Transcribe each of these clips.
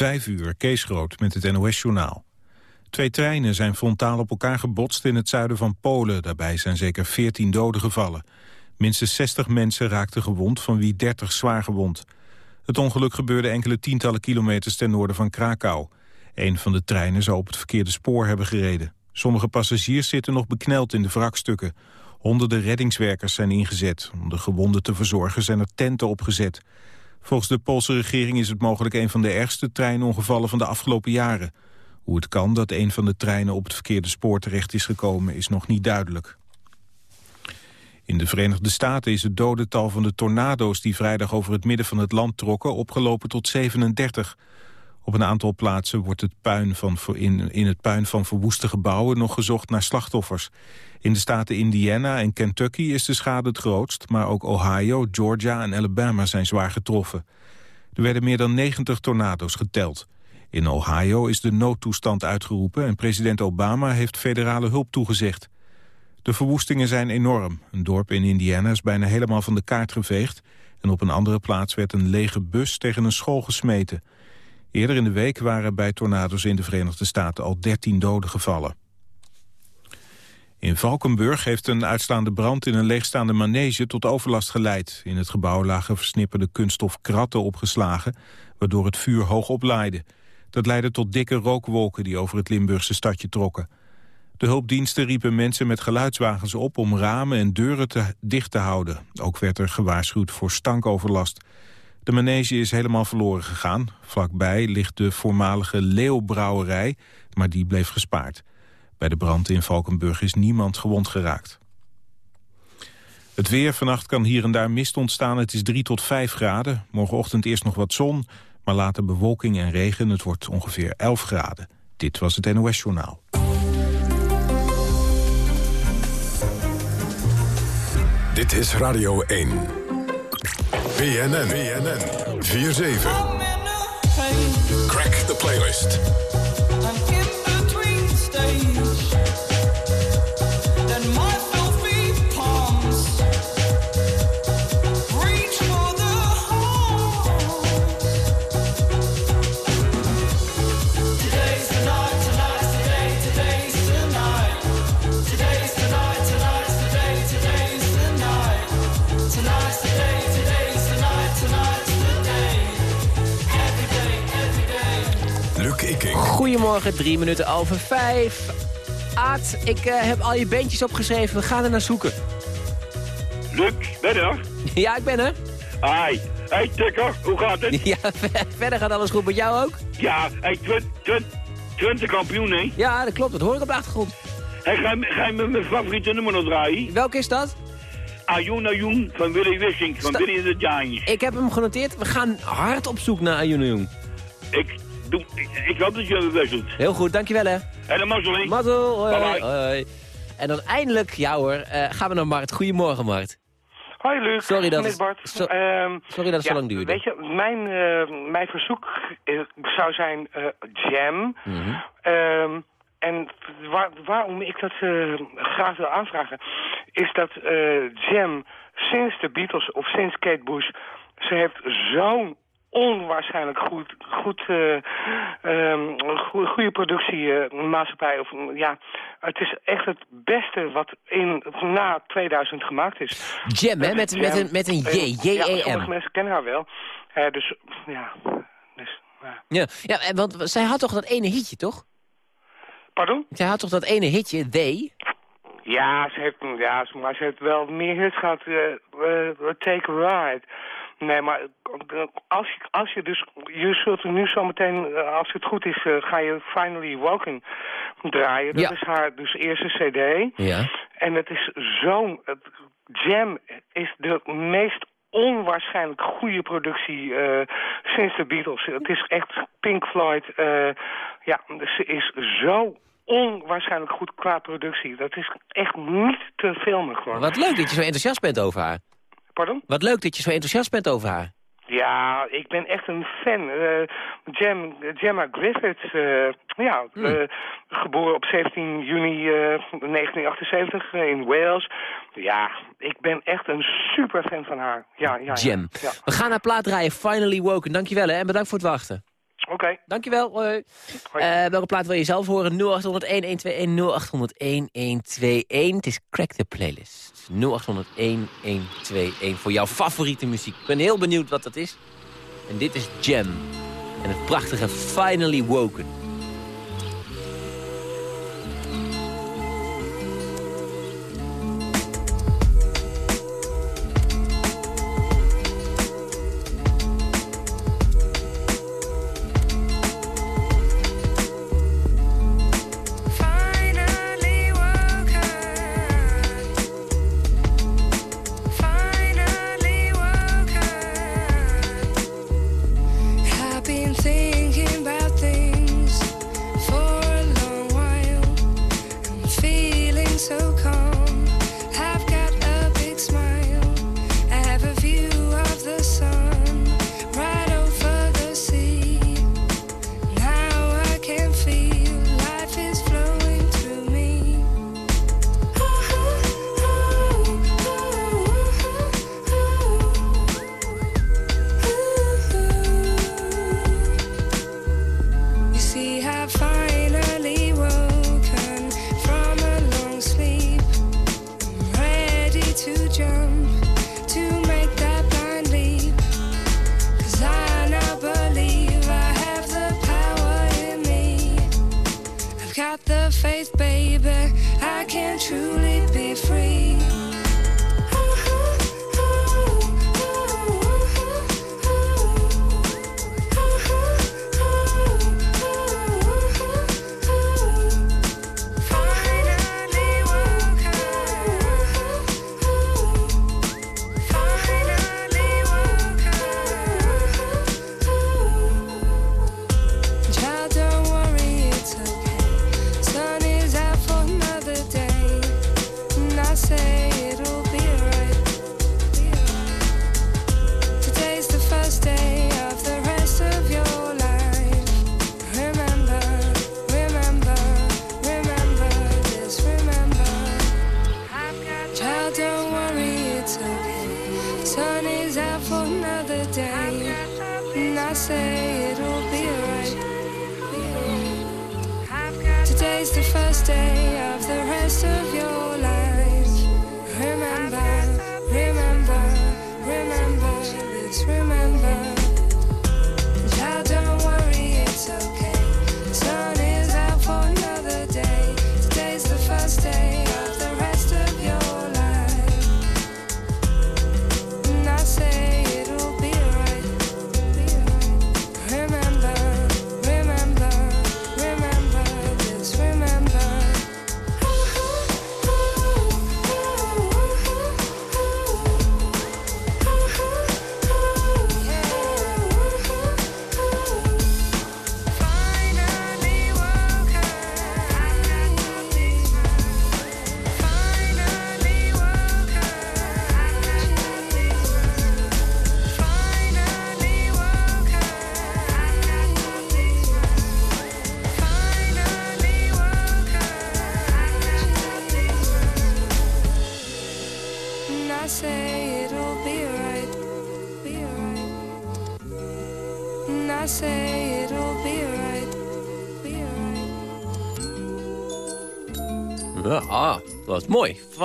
Vijf uur, Kees Groot met het NOS-journaal. Twee treinen zijn frontaal op elkaar gebotst in het zuiden van Polen. Daarbij zijn zeker 14 doden gevallen. Minstens 60 mensen raakten gewond, van wie 30 zwaar gewond. Het ongeluk gebeurde enkele tientallen kilometers ten noorden van Krakau. Een van de treinen zou op het verkeerde spoor hebben gereden. Sommige passagiers zitten nog bekneld in de wrakstukken. Honderden reddingswerkers zijn ingezet. Om de gewonden te verzorgen zijn er tenten opgezet. Volgens de Poolse regering is het mogelijk een van de ergste treinongevallen van de afgelopen jaren. Hoe het kan dat een van de treinen op het verkeerde spoor terecht is gekomen is nog niet duidelijk. In de Verenigde Staten is het dodental van de tornado's die vrijdag over het midden van het land trokken opgelopen tot 37. Op een aantal plaatsen wordt het puin van, in, in het puin van verwoeste gebouwen nog gezocht naar slachtoffers. In de staten Indiana en Kentucky is de schade het grootst, maar ook Ohio, Georgia en Alabama zijn zwaar getroffen. Er werden meer dan 90 tornado's geteld. In Ohio is de noodtoestand uitgeroepen en president Obama heeft federale hulp toegezegd. De verwoestingen zijn enorm. Een dorp in Indiana is bijna helemaal van de kaart geveegd... en op een andere plaats werd een lege bus tegen een school gesmeten. Eerder in de week waren bij tornado's in de Verenigde Staten al 13 doden gevallen. In Valkenburg heeft een uitstaande brand in een leegstaande manege tot overlast geleid. In het gebouw lagen versnipperde kunststof kratten opgeslagen, waardoor het vuur hoog oplaaide. Dat leidde tot dikke rookwolken die over het Limburgse stadje trokken. De hulpdiensten riepen mensen met geluidswagens op om ramen en deuren te, dicht te houden. Ook werd er gewaarschuwd voor stankoverlast. De manege is helemaal verloren gegaan. Vlakbij ligt de voormalige Leeuwbrouwerij, maar die bleef gespaard. Bij de brand in Valkenburg is niemand gewond geraakt. Het weer, vannacht kan hier en daar mist ontstaan. Het is 3 tot 5 graden. Morgenochtend eerst nog wat zon, maar later bewolking en regen. Het wordt ongeveer 11 graden. Dit was het NOS Journaal. Dit is Radio 1. BNN. BNN. 4-7. Crack the playlist. Goedemorgen, drie minuten over vijf. Aad, ik uh, heb al je bandjes opgeschreven. We gaan er naar zoeken. Luc, ben je er? Ja, ik ben er. Hi. Hey, Tukker, hoe gaat het? Ja, verder gaat alles goed met jou ook? Ja, hey, Twente kampioen, hè? Ja, dat klopt. Dat hoor ik op de achtergrond. Hey, ga, ga je met mijn favoriete nummer nog draaien? Welke is dat? Ayun Ayun van Willy Wissink, van Willy de Giants. Ik heb hem genoteerd. We gaan hard op zoek naar Ayun Ayun. Ik Doe, ik, hoop dat je het best doet. Heel goed, dankjewel hè. En een mazzel, hè. Mazzel, hoi, hoi. En dan eindelijk, ja hoor, uh, gaan we naar Mart. Goedemorgen, Mart. Hoi Luc, sorry dat, het, Bart. So, um, sorry dat het ja, zo lang duurde. Weet je, mijn, uh, mijn verzoek zou zijn uh, jam. Mm -hmm. um, en waar, waarom ik dat graag wil aanvragen... is dat jam sinds de Beatles of sinds Kate Bush... ze heeft zo'n onwaarschijnlijk goed, goed, uh, um, goede, goede productiemaatschappij. Uh, of ja, het is echt het beste wat in, na 2000 gemaakt is. Jam, hè? Met, met, een, met een J, J-E-M. Ja, sommige mensen kennen haar wel. Uh, dus, ja. Dus, ja. Ja, ja, want zij had toch dat ene hitje, toch? Pardon? Zij had toch dat ene hitje, They? Ja, ze heeft, ja, maar ze heeft wel meer hits gehad. Take a Ride. Nee, maar als je, als je dus... Je zult er nu zometeen, eh, als het goed is, uh, ga je Finally Woken draaien. Dat is haar dus eerste cd. Ja. En het is zo'n... Jam is de meest onwaarschijnlijk goede productie uh, sinds de Beatles. Het is echt Pink Floyd. Uh, ja, ze is zo onwaarschijnlijk goed qua productie. Dat is echt niet te filmen gewoon. Wat leuk dat je zo enthousiast bent over haar. Pardon? Wat leuk dat je zo enthousiast bent over haar. Ja, ik ben echt een fan. Uh, Gem, Gemma Griffiths, uh, ja, hmm. uh, geboren op 17 juni 1978 in Wales. Ja, ik ben echt een super fan van haar. Ja. Ja. We gaan naar plaat draaien, Finally Woken. Dankjewel hè, en bedankt voor het wachten. Oké. Dankjewel. Hoi. Hoi. Eh, welke plaat wil je zelf horen? 0800-1121, 0800-1121. Het is Crack the Playlist. 0800-1121 voor jouw favoriete muziek. Ik ben heel benieuwd wat dat is. En dit is Jam. En het prachtige Finally Woken. It'll be alright. Today's the first day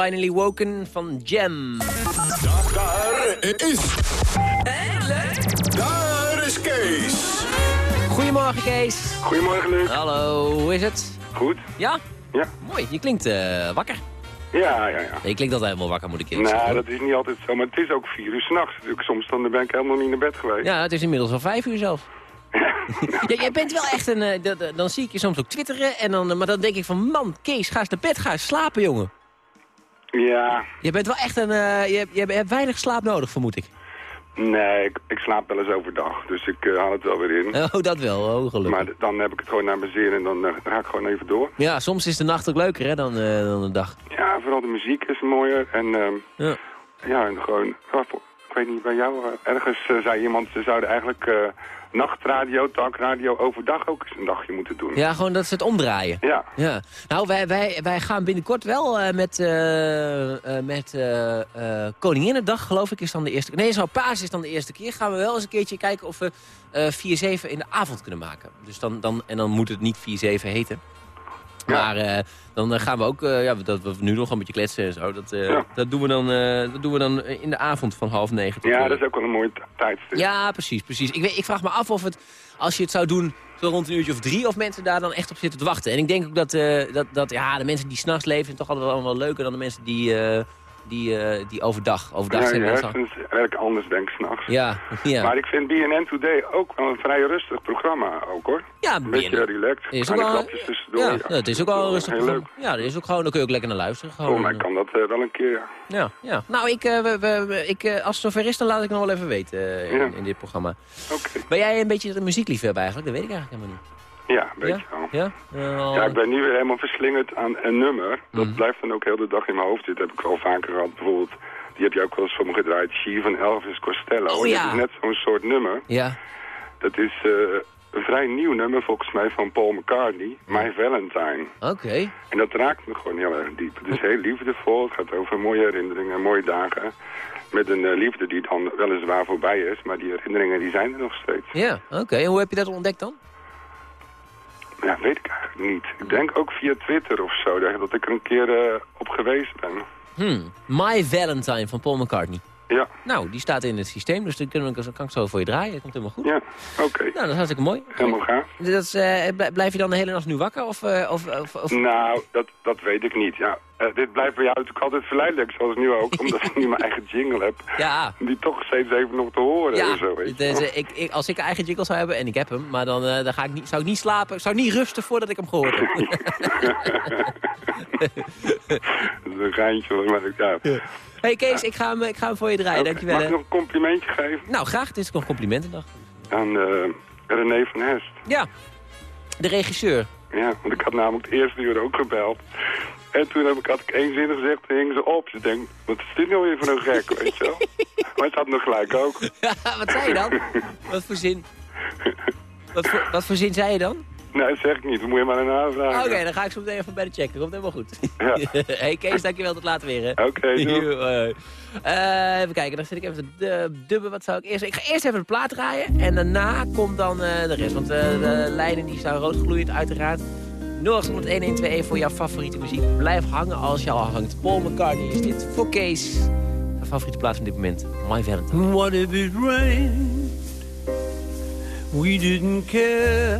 Finally Woken van Jam. Daar is... Daar is Kees. Goedemorgen, Kees. Goedemorgen, Luc. Hallo, hoe is het? Goed? Ja? Ja. Mooi, je klinkt eh, wakker. Ja, ja, ja. Je klinkt altijd helemaal wakker, moet ik eerlijk Nou, zeggen. dat is niet altijd zo, maar het is ook vier uur s'nachts natuurlijk. Soms dan ben ik helemaal niet naar bed geweest. Ja, het is inmiddels al vijf uur zelf. ja, jij bent wel echt een... eh, dan zie ik je soms ook twitteren, en dan, eh, maar dan denk ik van... Man, Kees, ga eens naar bed, ga eens slapen, jongen. Ja, Je bent wel echt een... eh, je, hebt- je hebt weinig slaap nodig, vermoed ik. nee, ik, ik slaap wel eens overdag, dus ik eh, haal het wel weer in. Oh, dat wel, oh, gelukkig. Maar dan heb ik het gewoon naar mijn zin en dan ga ik gewoon even door. Ja, soms is de nacht ook leuker hè, dan, dan de dag. Ja, vooral de muziek is mooier en ehm, Ja. ja, en gewoon weet niet, bij jou eh, ergens eh, zei iemand, ze zouden eigenlijk eh, nachtradio, talkradio overdag ook eens een dagje moeten doen. Ja, gewoon dat ze het omdraaien. Ja. Ja. Nou, wij, wij, wij gaan binnenkort wel eh, met, met Koninginnedag, geloof ik, is dan de eerste keer. Nee, zo paas is dan de eerste keer. Gaan we wel eens een keertje kijken of we eh 4-7 in de avond kunnen maken. Dus dan, dan, en dan moet het niet 4-7 heten. Maar eh, dan eh, gaan we ook, eh, ja, dat we nu nog een beetje kletsen en zo. Dat, Ja. dat, doen we dan, dat doen we dan in de avond van half negen. tot, Ja, dat is ook wel een mooi tijdstip. ja, precies, precies. Ik, weet, ik vraag me af of het, als je het zou doen zo rond een uurtje of drie... of mensen daar dan echt op zitten te wachten. En ik denk ook dat, dat, dat ja, de mensen die s'nachts leven... zijn toch altijd wel, wel leuker dan de mensen die, die, eh, die overdag... overdag Ja, zijn je hersens werken anders, denk ik, s'nachts. Ja, ja. Maar ik vind BNN Today ook wel een vrij rustig programma, ook hoor. ja, Een beetje relaxed. Is ook grapjes tussendoor. ja, het is ook wel rustig Heel programma. leuk. Ja, dat is ook gewoon, dan kun je ook lekker naar luisteren. Gewoon, Oh, mij eh, kan dat eh, wel een keer, ja. ja, ja. Nou, ik, we, we, ik, als het zover is, dan laat ik nog wel even weten in, in dit programma. Oké. Ben jij een beetje een muziekliefhebber eigenlijk? Dat weet ik eigenlijk helemaal niet. Ja, een beetje ja? wel. Ja? Ja, ik ben nu weer helemaal verslingerd aan een nummer. Dat Mhm. blijft dan ook heel de dag in mijn hoofd zitten. heb ik wel vaker gehad. Bijvoorbeeld, die heb je ook wel eens voor me gedraaid. She van Elvis Costello. Oh, ja. Dat is net zo'n soort nummer. Ja. Dat is eh, een vrij nieuw nummer volgens mij van Paul McCartney. My Valentine. Oké. En dat raakt me gewoon heel erg diep. Het is heel liefdevol. Het gaat over mooie herinneringen, mooie dagen. Met een eh, liefde die dan weliswaar voorbij is. Maar die herinneringen die zijn er nog steeds. Ja, oké. En hoe heb je dat ontdekt dan? Ja, weet ik eigenlijk niet. Ik denk ook via Twitter of zo. Dat ik er een keer eh, op geweest ben. Hmm. My Valentine van Paul McCartney. Ja, Nou, die staat in het systeem, dus dan kunnen we, dan kan ik zo voor je draaien. Dat komt helemaal goed. ja. Oké. Nou, dat is hartstikke mooi. Helemaal gaaf. Dat is, eh, bl- blijf je dan de hele nacht nu wakker? Of, eh, of, of, of- Nou, dat, dat weet ik niet. Ja, eh, dit blijft bij jou natuurlijk altijd verleidelijk, zoals nu ook. omdat ik nu mijn eigen jingle heb. Ja, Die toch steeds even nog te horen ja. en zo, weet Dus, ik, ik, als ik een eigen jingle zou hebben, en ik heb hem, maar dan, dan ga ik niet, zou ik niet slapen, zou ik niet rusten voordat ik hem gehoord heb. Dat is een geintje, maar ik, ja. Hey Kees, ik ga, hem, ik ga hem voor je draaien, dankjewel. Mag ik nog een complimentje geven Nou, graag. Het is nog complimentendag. aan eh, René van Hest? Ja, de regisseur. Ja, want ik had namelijk het eerste uur ook gebeld. En toen heb ik, had ik eenzinnig gezegd, toen hing ze op. Ze denkt, wat is dit nou weer voor een gek, weet je wel? Maar ze had nog gelijk ook. wat zei je dan? Wat voor zin? Wat voor, wat voor zin zei je dan? Nee, dat zeg ik niet. Dan moet je maar naar vragen. Oké, dan ga ik zo meteen even bij de checken. Komt helemaal goed. Ja. hey Kees, dankjewel. Tot later weer. Hè. Oké, doei. Joe, hoi. Eh, even kijken, dan zit ik even te du- dubben. Wat zou ik eerst... Ik ga eerst even de plaat draaien. En daarna komt dan eh, de rest. Want eh, de lijnen die staan rood gloeiend uiteraard. 0800-1121 voor jouw favoriete muziek. Blijf hangen als je al hangt. Paul McCartney is dit voor Kees. Zijn favoriete plaat van dit moment. My Valentine. What if it rained? We didn't care.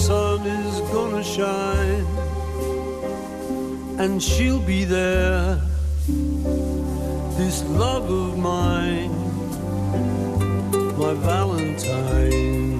sun is gonna shine and she'll be there. This love of mine, my Valentine.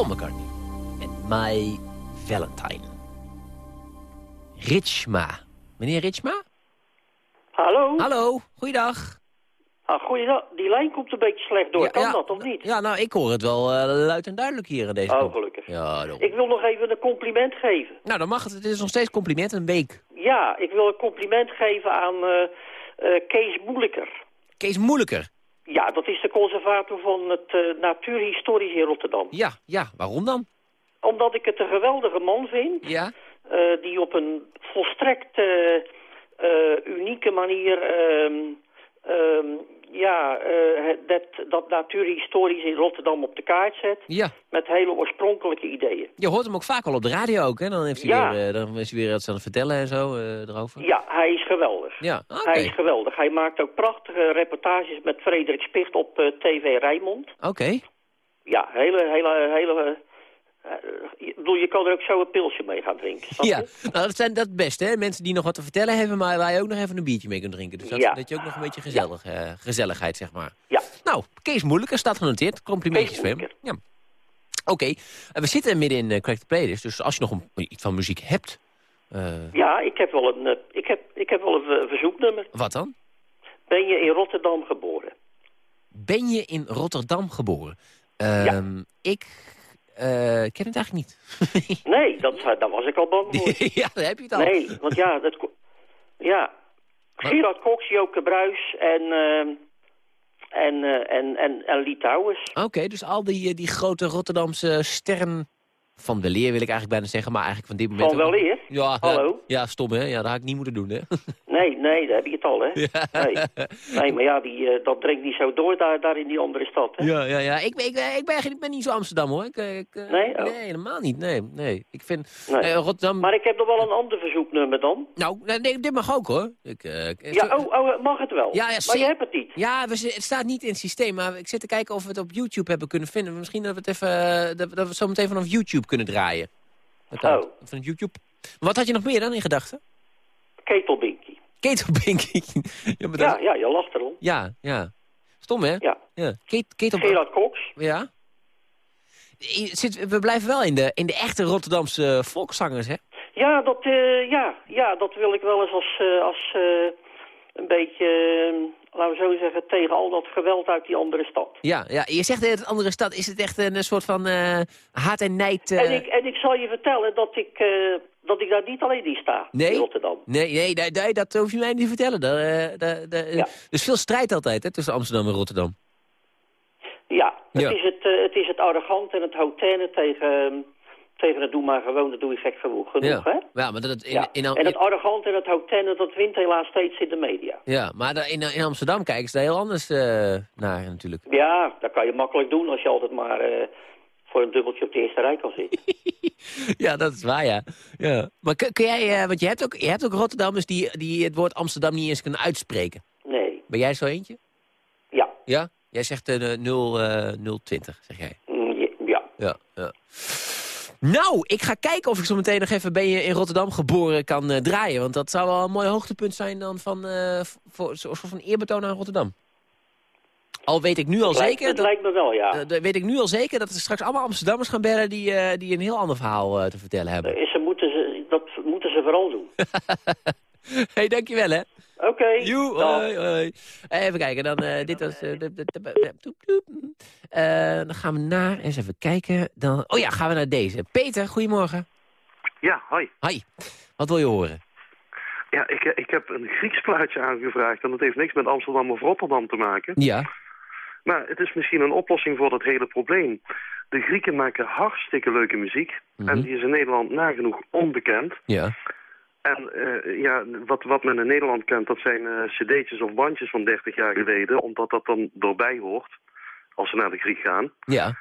Paul McCartney. En My Valentine. Richma. Meneer Richma? Hallo? Hallo, goeiedag. Ah, goeiedag. Die lijn komt een beetje slecht door. kan dat of niet? Ja, nou, ik hoor het wel eh, luid en duidelijk hier in deze Oh, gelukkig. Ja, daarom. Ik wil nog even een compliment geven. Nou, dan mag het. Het is nog steeds compliment, een week. Ja, ik wil een compliment geven aan eh, eh, Kees Moeilijker. Kees Moeilijker. Ja, dat is de conservator van het eh, Natuurhistorisch in Rotterdam. Ja, ja, waarom dan? Omdat ik het een geweldige man vind. Ja? eh, die op een volstrekt eh, unieke manier... ehm, ehm, ja, eh, dat, dat natuurhistorisch in Rotterdam op de kaart zet. Ja. Met hele oorspronkelijke ideeën. Je hoort hem ook vaak al op de radio ook, hè? Dan, heeft hij Ja. weer, eh, dan is hij weer iets aan het vertellen en zo eh, erover. Ja, hij is geweldig. Ja, oké. Hij is geweldig. Hij maakt ook prachtige reportages met Frederik Spicht op TV Rijnmond. Oké. Ja, hele, hele, hele... eh, ik bedoel, je kan er ook zo een pilsje mee gaan drinken. Ja, nou, dat zijn dat het beste, hè? Mensen die nog wat te vertellen hebben, maar waar je ook nog even een biertje mee kunt drinken. Dus dat, Ja. dat je ook nog een beetje gezellig, eh, gezelligheid, zeg maar. Ja. Nou, Kees Moeilijker staat genoteerd. Complimentjes voor hem. Ja. Oké, En we zitten midden in uh, Crack the Playlist, dus als je nog een, iets van muziek hebt... eh, Ja, ik heb wel een, eh, ik heb, ik heb wel een eh, verzoeknummer. Wat dan? Ben je in Rotterdam geboren? Ben je in Rotterdam geboren? Ehm, Ik eh, ken het eigenlijk niet. Nee, dat, daar was ik al bang voor. ja, daar heb je het al. Nee, want ja, dat... Ja, Gerard Cox, Joke Bruis en... en, eh, en, en, en Litouwers. Oké, dus al die, eh, die grote Rotterdamse sterren van de leer wil ik eigenlijk bijna zeggen, maar eigenlijk van dit moment... Van ook- weleer? Ja, Hallo? Ja, ja, stom hè. Ja, dat had ik niet moeten doen hè. Nee, nee, daar heb je het al, hè? Ja. Nee. nee, maar ja, die, eh, dat drinkt niet zo door daar, daar in die andere stad, hè? Ja, ja, ja. Ik, ben- ik, ben- ik, ben, ik ben niet zo Amsterdam hoor. Ik, eh, ik, eh, Nee? Oh. nee, helemaal niet. Nee, nee. Ik vind Nee. eh, Rotterdam... Maar ik heb nog wel een ander verzoeknummer dan. Nou, nee, dit mag ook hoor. Ik, eh, Ja, oh, oh, mag het wel? Ja, ja, maar je hebt het niet. Ja, we, het staat niet in het systeem, maar ik zit te kijken of we het op YouTube hebben kunnen vinden. Misschien dat we het even, eh, dat, we- dat we het zo meteen vanaf YouTube kunnen draaien. Oh. Van YouTube. Wat had je nog meer dan in gedachten? Ketelbinky. Ketelbinky. ja, Ja, je lacht erom. ja, ja. Stom, hè? Ja. ja. Ket, ketel... Gerard Cox. Ja. Zit, we blijven wel in de, in de echte Rotterdamse volkszangers, hè? Ja, dat, eh, ja, ja, dat wil ik wel eens als, eh, als eh, een beetje, laten we zo zeggen, tegen al dat geweld uit die andere stad. Ja, ja. je zegt in het andere stad, is het echt een soort van eh, haat en nijd... eh, En, ik, en ik zal je vertellen dat ik, eh, dat ik daar niet alleen in sta, Nee? in Rotterdam. Nee, nee, nee, nee, dat hoef je mij niet te vertellen. Daar, daar, daar, Ja. Er is veel strijd altijd hè, tussen Amsterdam en Rotterdam. Ja, het, Ja. Is het, het is het arrogant en het hautaine tegen, eh, tegen het doe maar gewoon, dat doe je gek genoeg, genoeg hè? Ja, maar dat in, Ja. in, en het arrogant en het hautaine, dat wint helaas steeds in de media. ja, maar in, in Amsterdam kijken ze daar heel anders eh, naar natuurlijk. Ja, dat kan je makkelijk doen als je altijd maar eh, voor een dubbeltje op de eerste rij kan zitten. ja, dat is waar, ja. ja. Maar kun, kun jij, eh, want je hebt ook, je hebt ook Rotterdammers die, die het woord Amsterdam niet eens kunnen uitspreken. Nee, Ben jij zo eentje? ja. Ja? Jij zegt eh 0, eh 020, zeg jij. Mm, ja. Ja, ja. Nou, ik ga kijken of ik zo meteen nog even ben je in Rotterdam geboren kan eh, draaien. Want dat zou wel een mooi hoogtepunt zijn dan van, eh voor, van eerbetoon aan Rotterdam. Al weet ik nu al Het zeker... Het dat, lijkt me wel, ja. dat weet ik nu al zeker dat er straks allemaal Amsterdammers gaan bellen... die, die een heel ander verhaal te vertellen hebben. Eh, Ze moeten ze, dat moeten ze vooral doen. hey, dankjewel hè. Oké. Joe, dag. hoi, hoi. Even kijken, dan, eh, dit was... eh, de- de- de-. Eh, dan gaan we naar, eens even kijken. Dan, oh ja, gaan we naar deze. Peter, goedemorgen. Ja, hoi. Hoi, wat wil je horen? Ja, ik, ik heb een Grieks plaatje aangevraagd en dat heeft niks met Amsterdam of Rotterdam te maken. Ja. Maar het is misschien een oplossing voor dat hele probleem. De Grieken maken hartstikke leuke muziek Mhm. en die is in Nederland nagenoeg onbekend. Ja. En eh, ja, wat, wat men in Nederland kent, dat zijn eh, cd'tjes of bandjes van 30 jaar geleden, omdat dat dan doorbij hoort, als ze naar de Griek gaan. Ja.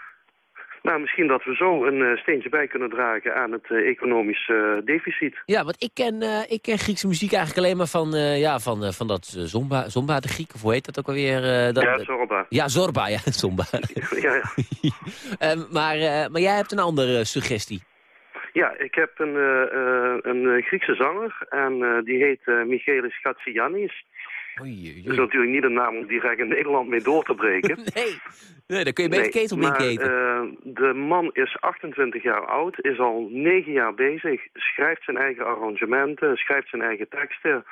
Nou, misschien dat we zo een eh, steentje bij kunnen dragen aan het economisch deficit. Ja, want ik ken, ik ken Griekse muziek eigenlijk alleen maar van, ja, van, van dat Zomba, Zomba de Griek, of hoe heet dat ook alweer? dat, ja, Zorba. Ja, Zorba, ja, Zomba. ja, ja. Ehm, maar, maar jij hebt een andere suggestie. Ja, ik heb een, eh, eh, een eh, Griekse zanger en die heet eh, Michaelis Gatsianis. Oei, Dat is natuurlijk niet een naam om direct in Nederland mee door te breken. nee. nee, dan kun je beter ketelmink maar, eten. eh, de man is 28 jaar oud, is al 9 jaar bezig, schrijft zijn eigen arrangementen, schrijft zijn eigen teksten.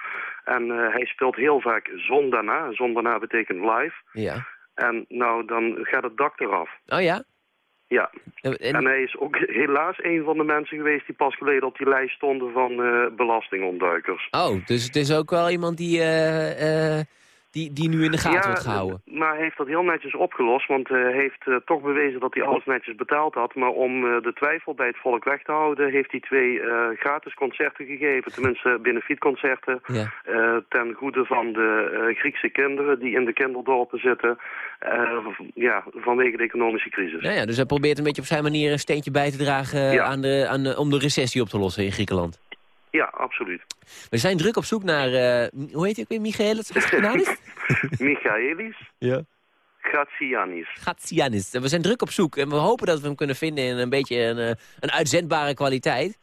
En hij speelt heel vaak zondana. Zondana betekent live. Ja. En nou, dan gaat het dak eraf. Oh ja? Ja. En, En hij is ook helaas een van de mensen geweest die pas geleden op die lijst stonden van eh, belastingontduikers. Oh, dus het is ook wel iemand die, eh, die, die nu in de gaten wordt gehouden. maar hij heeft dat heel netjes opgelost, want hij heeft eh, toch bewezen dat hij alles netjes betaald had. Maar om eh, de twijfel bij het volk weg te houden, heeft hij twee eh, gratis concerten gegeven. Tenminste, benefietconcerten. Ja. eh, ten goede van de eh, Griekse kinderen die in de kinderdorpen zitten. eh, ja, vanwege de economische crisis. Nou ja, dus hij probeert een beetje op zijn manier een steentje bij te dragen Ja. aan de, aan de, om de recessie op te lossen in Griekenland. Ja, absoluut. We zijn druk op zoek naar, eh, hoe heet hij ook weer, Michaelis Gatsianis? Michaelis ja. Grazianis. Gatsianis. We zijn druk op zoek en we hopen dat we hem kunnen vinden in een beetje een, eh, een uitzendbare kwaliteit.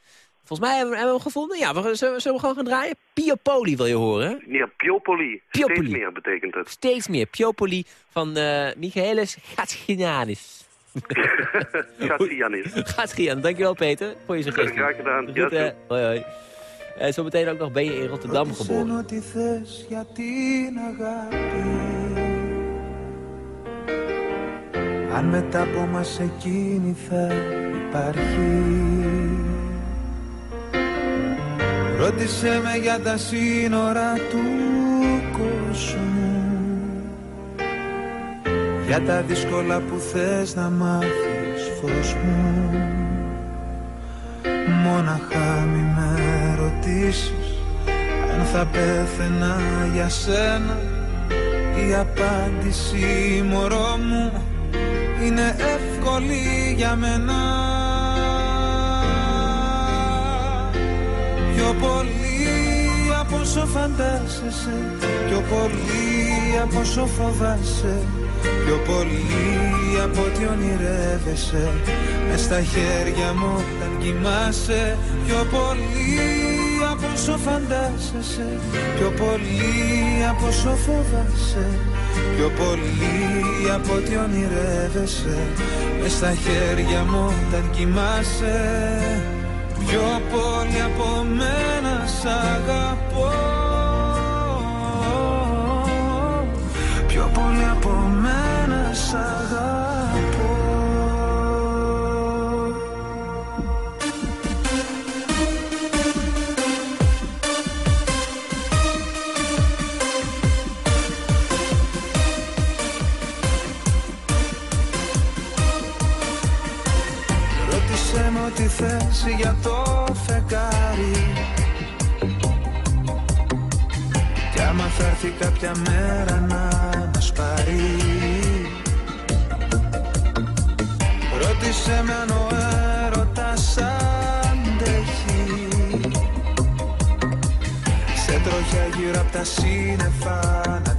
Volgens mij hebben we, hebben we hem gevonden. Ja, we, zullen, we- zullen we gewoon gaan draaien? Piopoli wil je horen? Ja, Piopoli. Piopoli. Steeds meer betekent het. Steeds meer. Piopoli van eh Michaelis Gatsianis. Grazianis. Gatsianis. Dankjewel Peter voor je suggestie. Graag gedaan. Goed? Hoi, hoi. En zometeen ook nog ben je in Rotterdam geboren. ό,τι θες για την αγάπη Αν μετά από μας εκείνη θα υπάρχει Ρώτησε με για τα σύνορα του κόσμου Για τα δύσκολα που θες να μάθεις φως μου Μόναχα μη με ρωτήσεις. Αν θα πέθαινα για σένα Η απάντηση μωρό μου Είναι εύκολη για μένα. Πιο πολύ από όσο φαντάζεσαι Πιο πολύ από όσο φοβάσαι Πιο πολύ από ό,τι ονειρεύεσαι. Μες στα χέρια μου όταν κοιμάσαι Πιο πολύ από όσο φαντάζεσαι Πιο πολύ από όσο φοβάσαι Πιο πολύ από ό,τι ονειρεύεσαι. Μες στα χέρια μου όταν κοιμάσαι Πιο πολύ από μένα σ' αγαπώ. Πιο πολύ από μένα σ' αγαπώ θες για το φεγγάρι. Κι άμα θα έρθει κάποια μέρα να μας πάρει. Ρώτησε με αν ο έρωτας αντέχει. Σε τροχιά γύρω απ' τα σύννεφα να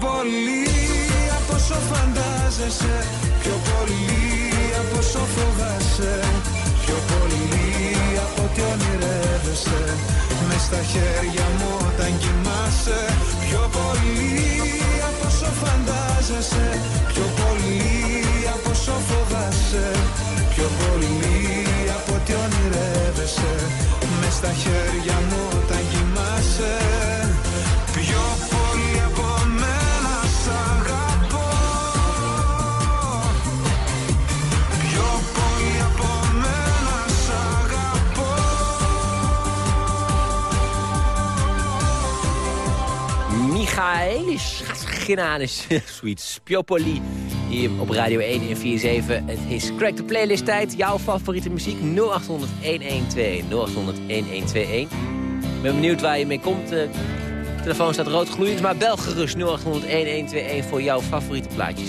πολύ από όσο φαντάζεσαι Πιο πολύ από όσο φοβάσαι Πιο πολύ από ό,τι ονειρεύεσαι. Μες στα χέρια Michaelis Genanis, zoiets, Piopoli. Hier op Radio 1 in 47. Het is correct de playlist tijd. Jouw favoriete muziek 0800 1121 0800 1121. Ik ben benieuwd waar je mee komt. De telefoon staat rood gloeiend, maar bel gerust 0800 1121 voor jouw favoriete plaatjes.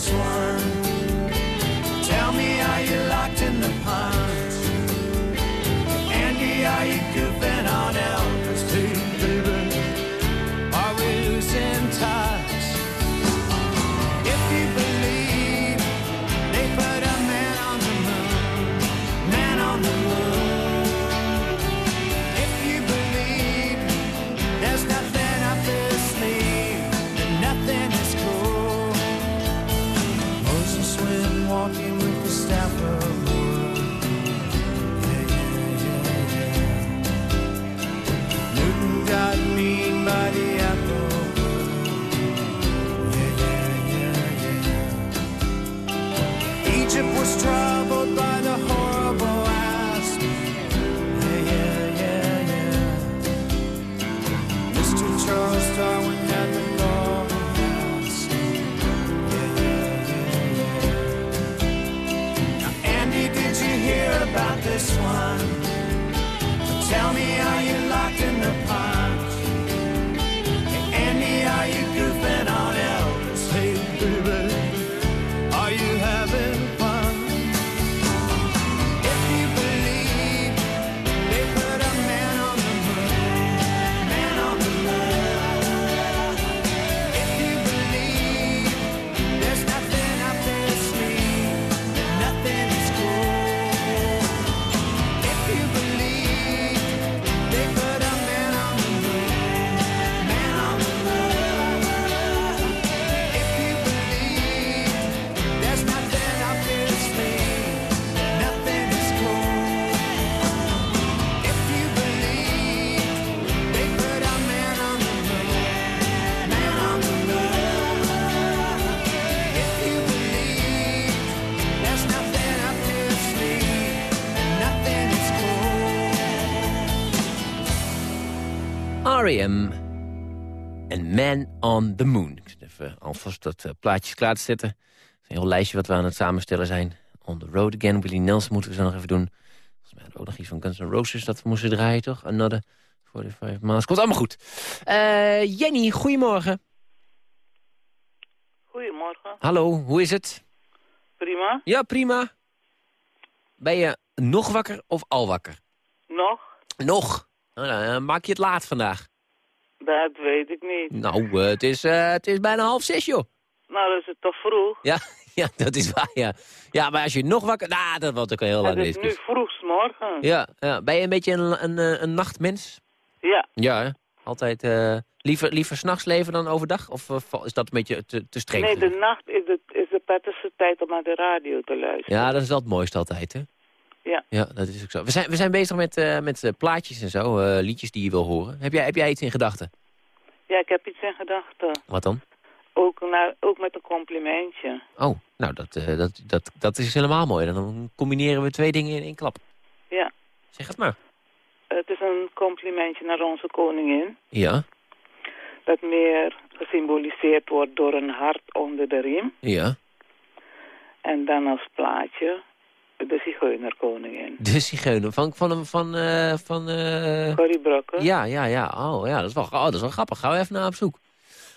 first one. R.E.M. en Man on the Moon. Ik zit even alvast dat uh, plaatjes klaar te zetten. Is een heel lijstje wat we aan het samenstellen zijn. On the Road Again, Willie Nelson moeten we zo nog even doen. Volgens mij hadden we ook nog iets van Guns N' Roses dat we moesten draaien, toch? Another 45 Miles. Komt allemaal goed. Eh, Jenny, goedemorgen. Goedemorgen. Hallo, hoe is het? Prima. Ja, prima. Ben je nog wakker of al wakker? Nog? Nog. Nou, dan eh, maak je het laat vandaag. Dat weet ik niet. Nou, eh, het, is, eh, het is bijna half zes, joh. Nou, dat is het toch vroeg. Ja, ja, dat is waar, ja. Ja, maar als je nog wakker... Nou, dat wordt ook heel lang het is nu vroeg morgen. Ja, ja, ben je een beetje een, een, eh, een nachtmens? Ja. Ja, hè? Altijd eh, liever, liever s'nachts leven dan overdag? Of is dat een beetje te, te streng? Nee, de nacht is, het, is de prettigste tijd om naar de radio te luisteren. Ja, dat is wel het mooiste altijd, hè? Ja. Ja, dat is ook zo. We zijn, we zijn bezig met, eh, met eh, plaatjes en zo, eh, liedjes die je wil horen. Heb jij, heb jij iets in gedachten? Ja, ik heb iets in gedachten. Wat dan? Ook, nou, ook met een complimentje. Oh, nou, dat, eh, dat, dat, dat is helemaal mooi. Dan combineren we twee dingen in één klap. Ja. Zeg het maar. Het is een complimentje naar onze koningin. Ja, Dat meer gesymboliseerd wordt door een hart onder de riem. ja. En dan als plaatje de zigeunerkoningin. De zigeuner van, van, van, eh, van eh, Corrie Brokken. Ja, ja, ja. Oh, ja, dat is wel, oh, dat is wel grappig. Ga even naar op zoek.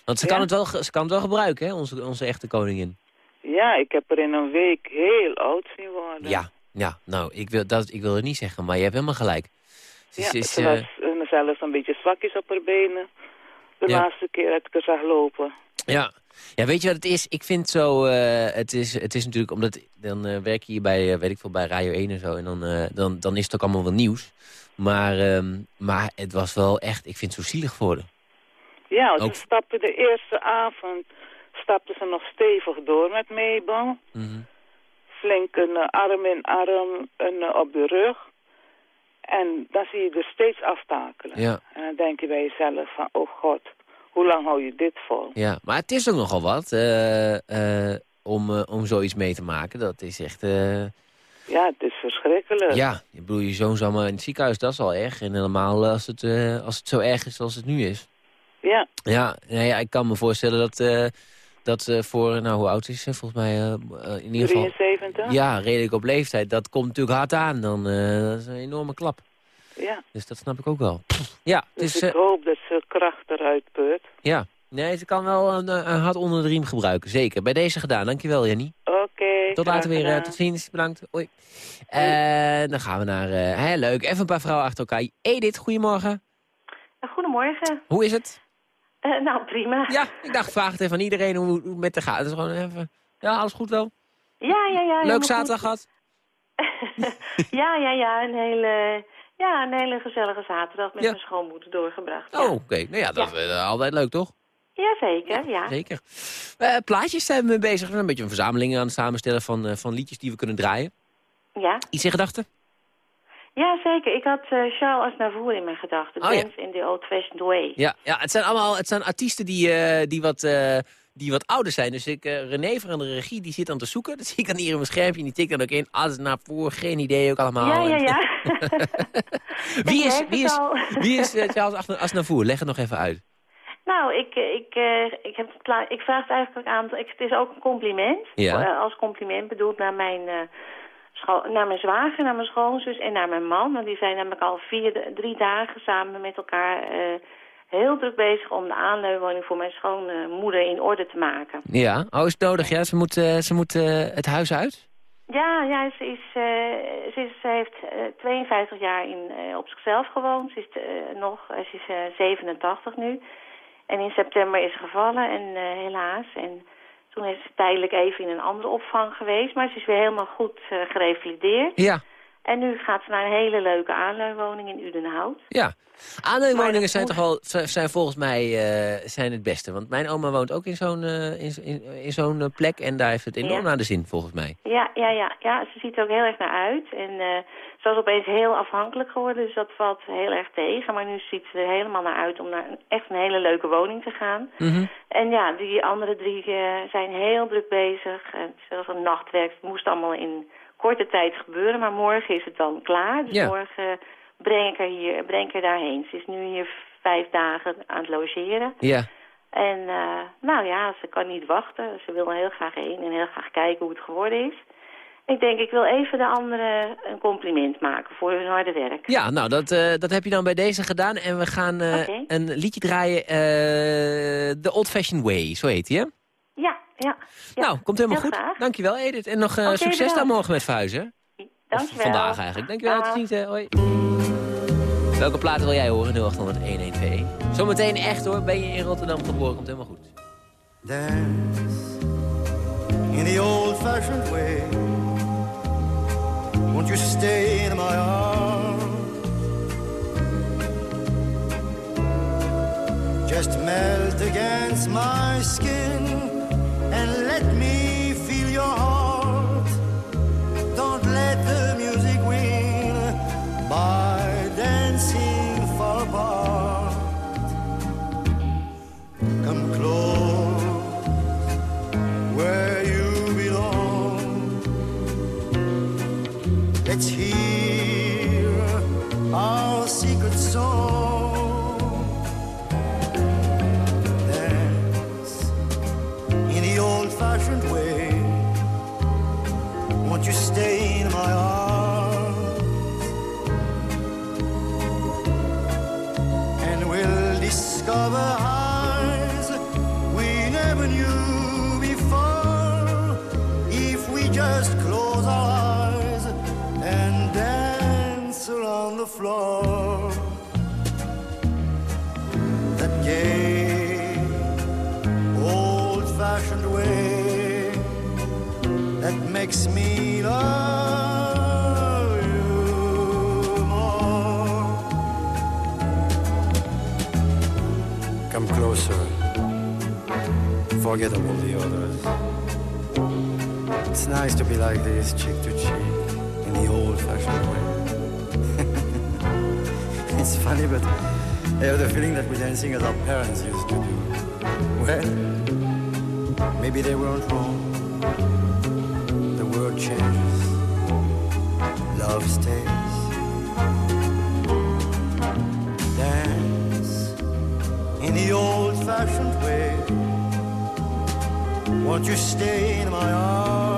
Want ze, kan het wel, ze kan het wel gebruiken, hè, onze, onze echte koningin. Ja, ik heb er in een week heel oud zien worden. Ja, Ja, nou, ik wil, dat, ik wil het niet zeggen, maar je hebt helemaal gelijk. Ze ja, is, ze was eh, zelfs een beetje zwakjes op haar benen. De Ja. laatste keer dat ik haar zag lopen. Ja. Ja, weet je wat het is? Ik vind zo, eh, het, is, het is natuurlijk, omdat dan eh, werk je hier bij, eh, weet ik veel, bij Radio 1 en zo. En dan, dan, dan is het ook allemaal wel nieuws. Maar, ehm, maar het was wel echt, ik vind het zo zielig voor haar. Ja, want Ook- ze stapte de eerste avond stapte ze nog stevig door met Mabel. Mhm. Flink een arm in arm en op de rug. En dan zie je er steeds aftakelen. Ja. En dan denk je bij jezelf van, oh god, hoe lang hou je dit vol? Ja, maar het is ook nogal wat eh, eh, om, eh, om zoiets mee te maken. Dat is echt... Ja, het is verschrikkelijk. ja, ik bedoel, je zoon allemaal in het ziekenhuis, dat is al erg. En helemaal als het, als het zo erg is als het nu is. Ja, Ja, nou ja ik kan me voorstellen dat, dat voor, nou hoe oud is ze? Volgens mij in ieder geval... 73? Ja, redelijk op leeftijd. Dat komt natuurlijk hard aan. Dan, dat is een enorme klap. Ja. Dus dat snap ik ook wel. Ja, het Dus ik eh, hoop dat ze kracht eruit put. ja. Nee, ze kan wel een, een hart onder de riem gebruiken. Zeker. Bij deze gedaan. Dankjewel, Jenny. Oké. Tot later weer. eh, tot ziens. Bedankt. Hoi. En dan gaan we naar... eh, hè, leuk. Even een paar vrouwen achter elkaar. Edith, goedemorgen. Goedemorgen. Hoe is het? Eh, nou, prima. Ja, ik dacht, vraag het even aan iedereen hoe, hoe het met de gaat. Het is gewoon even... Ja, alles goed wel? Ja, ja, ja. Leuk zaterdag gehad? ja, ja, ja. Een hele, ja, een hele gezellige zaterdag met Ja. mijn schoonmoeder doorgebracht. Oh, oké. Nou ja, dat is eh, altijd leuk, toch? Ja, zeker. Ja. Zeker. Eh, plaatjes zijn we bezig. We zijn een beetje een verzameling aan het samenstellen van, eh, van liedjes die we kunnen draaien. Ja. Iets in gedachten? ja, zeker. Ik had eh, Charles Aznavour in mijn gedachten. Oh, ja. In the Old-Fashioned Way. Ja, ja het zijn allemaal het zijn artiesten die, die, wat, die wat ouder zijn. Dus ik, eh, René van de regie die zit aan te zoeken. Dat zie ik dan hier in mijn schermpje. En die tikt dan ook in. Aznavour, geen idee ook allemaal. Ja, ja, ja. wie is, wie is, wie is eh, Charles Asna- Aznavour? Leg het nog even uit. Nou, ik, ik, eh, ik, heb ik vraag het eigenlijk aan... Ik, het is ook een compliment. Ja. Eh, als compliment bedoeld naar mijn, naar mijn zwager, naar mijn schoonzus en naar mijn man. Want die zijn namelijk al vier, drie dagen samen met elkaar... eh, heel druk bezig om de aanleunwoning voor mijn schoonmoeder in orde te maken. Ja, oh, is het nodig? Ja, ze moet, eh, ze moet eh, het huis uit? Ja, ja ze, is, eh, ze, is, ze heeft eh, 52 jaar in, eh, op zichzelf gewoond. Ze is, eh, nog, eh, ze is eh, 87 nu. En in september is ze gevallen en eh, helaas. En toen is ze tijdelijk even in een andere opvang geweest. Maar ze is weer helemaal goed eh, gerevalideerd. Ja. En nu gaat ze naar een hele leuke aanleunwoning in Udenhout. Ja. Aanleunwoningen zijn moet- toch al zijn volgens mij eh, zijn het beste. Want mijn oma woont ook in zo'n eh, in, in, in zo'n eh, plek en daar heeft het enorm Ja. naar de zin volgens mij. Ja, ja, ja, ja, ze ziet er ook heel erg naar uit. En ze was opeens heel afhankelijk geworden, dus dat valt heel erg tegen. Maar nu ziet ze er helemaal naar uit om naar een, echt een hele leuke woning te gaan. Mhm. En ja, die andere drie zijn heel druk bezig. En zelfs een nachtwerk. Het moest allemaal in korte tijd gebeuren, maar morgen is het dan klaar. Dus Ja. morgen breng ik, haar hier, breng ik haar daarheen. Ze is nu hier vijf dagen aan het logeren. Ja. En eh, nou ja, ze kan niet wachten. Ze wil er heel graag heen en heel graag kijken hoe het geworden is. Ik denk, ik wil even de anderen een compliment maken voor hun harde werk. Ja, nou, dat, eh, dat heb je dan bij deze gedaan. En we gaan eh, een liedje draaien. The Old Fashioned Way, zo heet hij, hè? Ja, ja. ja. nou, komt helemaal heel goed. graag. Dankjewel, Edith. En nog eh, succes bedankt. dan morgen met verhuizen. Of Dankjewel. vandaag eigenlijk. Dankjewel, tot Dag. ziens. hè. Hoi. Welke platen wil jij horen? 0800 1121. Zometeen echt hoor, ben je in Rotterdam geboren, komt helemaal goed. dance in the old fashioned way. Won't you stay in my arms? Just melt against my skin and let me feel your heart. Don't let the music the floor. That gay, old fashioned way that makes me love you more. Come closer. Forget all the others. It's nice to be like this, cheek to cheek, in the old-fashioned way. It's funny, but I have the feeling that we're dancing as our parents used to do. Well, maybe they weren't wrong. The world changes. Love stays. Dance in the old-fashioned way. Won't you stay in my arms?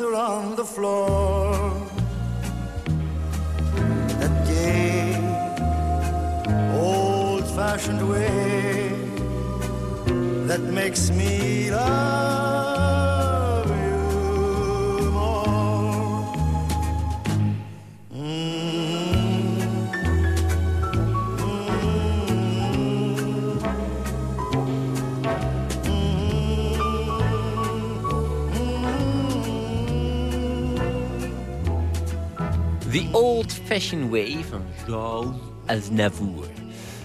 Around the floor. That gay, old-fashioned way that makes me love The Old Fashioned Way van Charles Aznavour.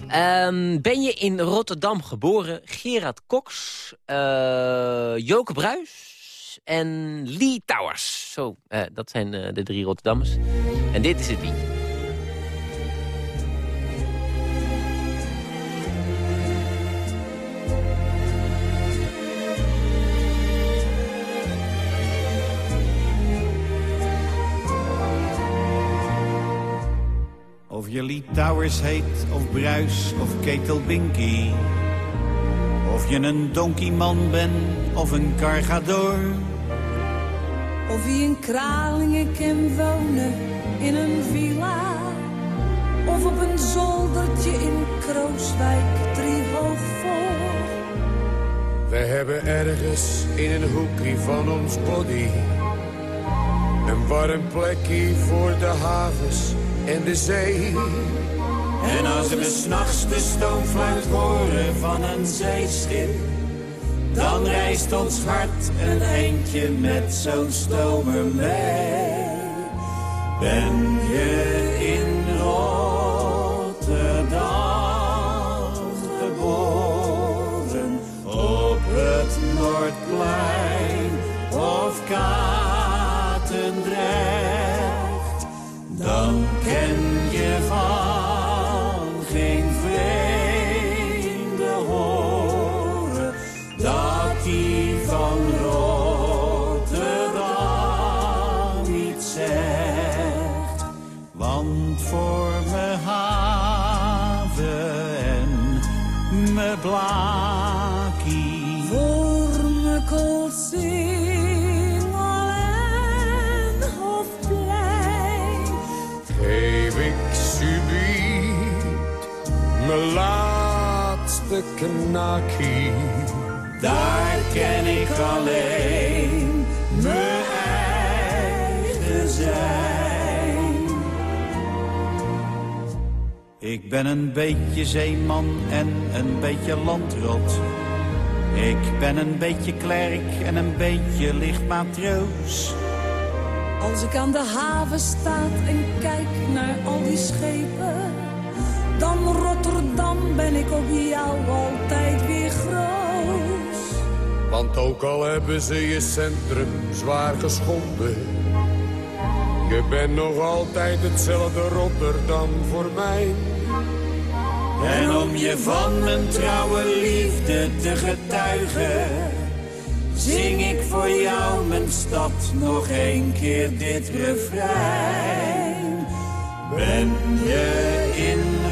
Ehm, ben je in Rotterdam geboren? Gerard Cox, eh, Joke Bruis en Lee Towers. Zo, eh, dat zijn eh, de drie Rotterdammers. En dit is het liedje. Of je Lee Towers heet, of Bruis, of Ketelbinky. Of je een donkeyman bent, of een cargador. Of je in Kralingen kan wonen in een villa. Of op een zoldertje in Krooswijk driehoog voor. We hebben ergens in een hoekje van ons body een warm plekje voor de havens en de zee. En als we s'nachts de stoomfluit horen van een zeeschip, dan reist ons hart een eindje met zo'n stomer mee. Ben je Daar ken ik alleen mijn eigen zijn. Ik ben een beetje zeeman en een beetje landrot. Ik ben een beetje klerk en een beetje lichtmatroos. Als ik aan de haven sta en kijk naar al die schepen, dan Rotterdam ben ik op jou. Want ook al hebben ze je centrum zwaar geschonden. Je bent nog altijd hetzelfde Rotterdam voor mij. En om je van mijn trouwe liefde te getuigen, zing ik voor jou mijn stad nog een keer dit refrein. Ben je in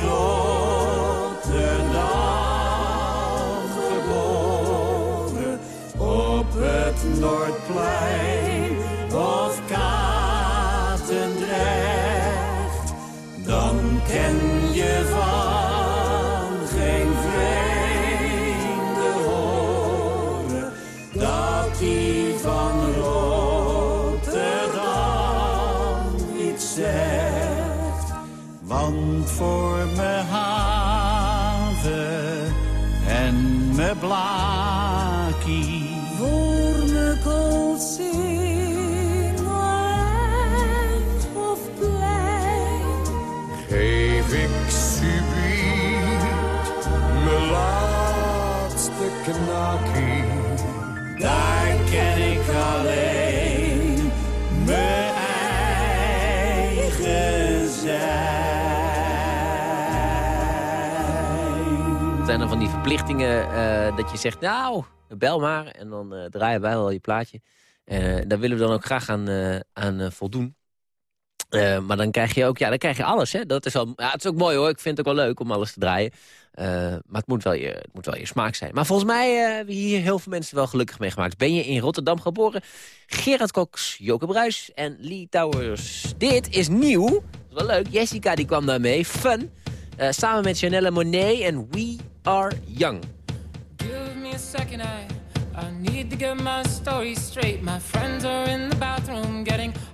Noordplein of Katendrecht, dan ken je van geen vreemde horen dat die van Rotterdam iets zegt. Want voor me haven en me blazen. Knakkie. Daar ken ik alleen mijn eigen zijn. Zijn dan van die verplichtingen eh, dat je zegt, nou, bel maar. En dan eh, draaien wij wel je plaatje. Eh, daar willen we dan ook graag aan, aan voldoen. Eh, maar dan krijg je ook, ja, dan krijg je alles. Hè? Dat is wel, ja, het is ook mooi hoor. Ik vind het ook wel leuk om alles te draaien. Eh, maar het moet, wel je, het moet wel je smaak zijn. Maar volgens mij eh, hebben hier heel veel mensen wel gelukkig mee gemaakt. Ben je in Rotterdam geboren? Gerard Cox, Joke Bruis en Lee Towers. Dit is nieuw. Dat is wel leuk. Jessica die kwam daarmee. Fun. Samen met Janelle Monet en We Are Young. Give me a second, I, I need to get my story straight. My friends are in the bathroom, getting